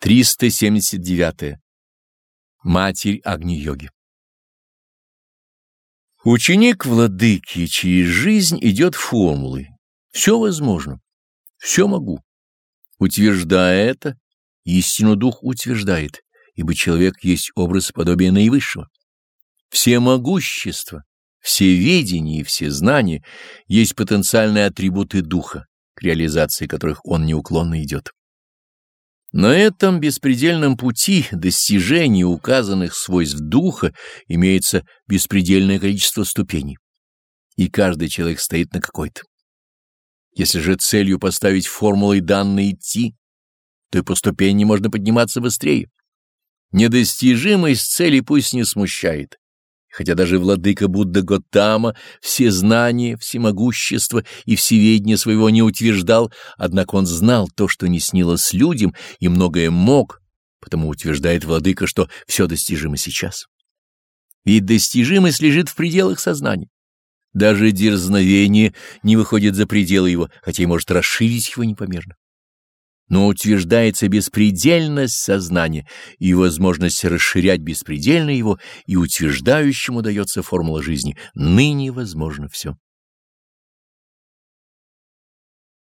379. -е. Матерь Агни-йоги Ученик владыки через жизнь идет формулой. Все возможно, все могу. Утверждая это, истину дух утверждает, ибо человек есть образ подобия наивысшего. Все могущества, все видения и все знания есть потенциальные атрибуты духа, к реализации которых он неуклонно идет. На этом беспредельном пути достижения указанных свойств духа имеется беспредельное количество ступеней, и каждый человек стоит на какой-то. Если же целью поставить формулой данной идти, то и по ступени можно подниматься быстрее. Недостижимость цели пусть не смущает, хотя даже владыка Будда Готама все знания, всемогущество и всеведение своего не утверждал, однако он знал то, что не снилось людям, и многое мог, потому утверждает владыка, что все достижимо сейчас. Ведь достижимость лежит в пределах сознания. Даже дерзновение не выходит за пределы его, хотя и может расширить его непомерно но утверждается беспредельность сознания и возможность расширять беспредельно его, и утверждающему дается формула жизни «ныне возможно все».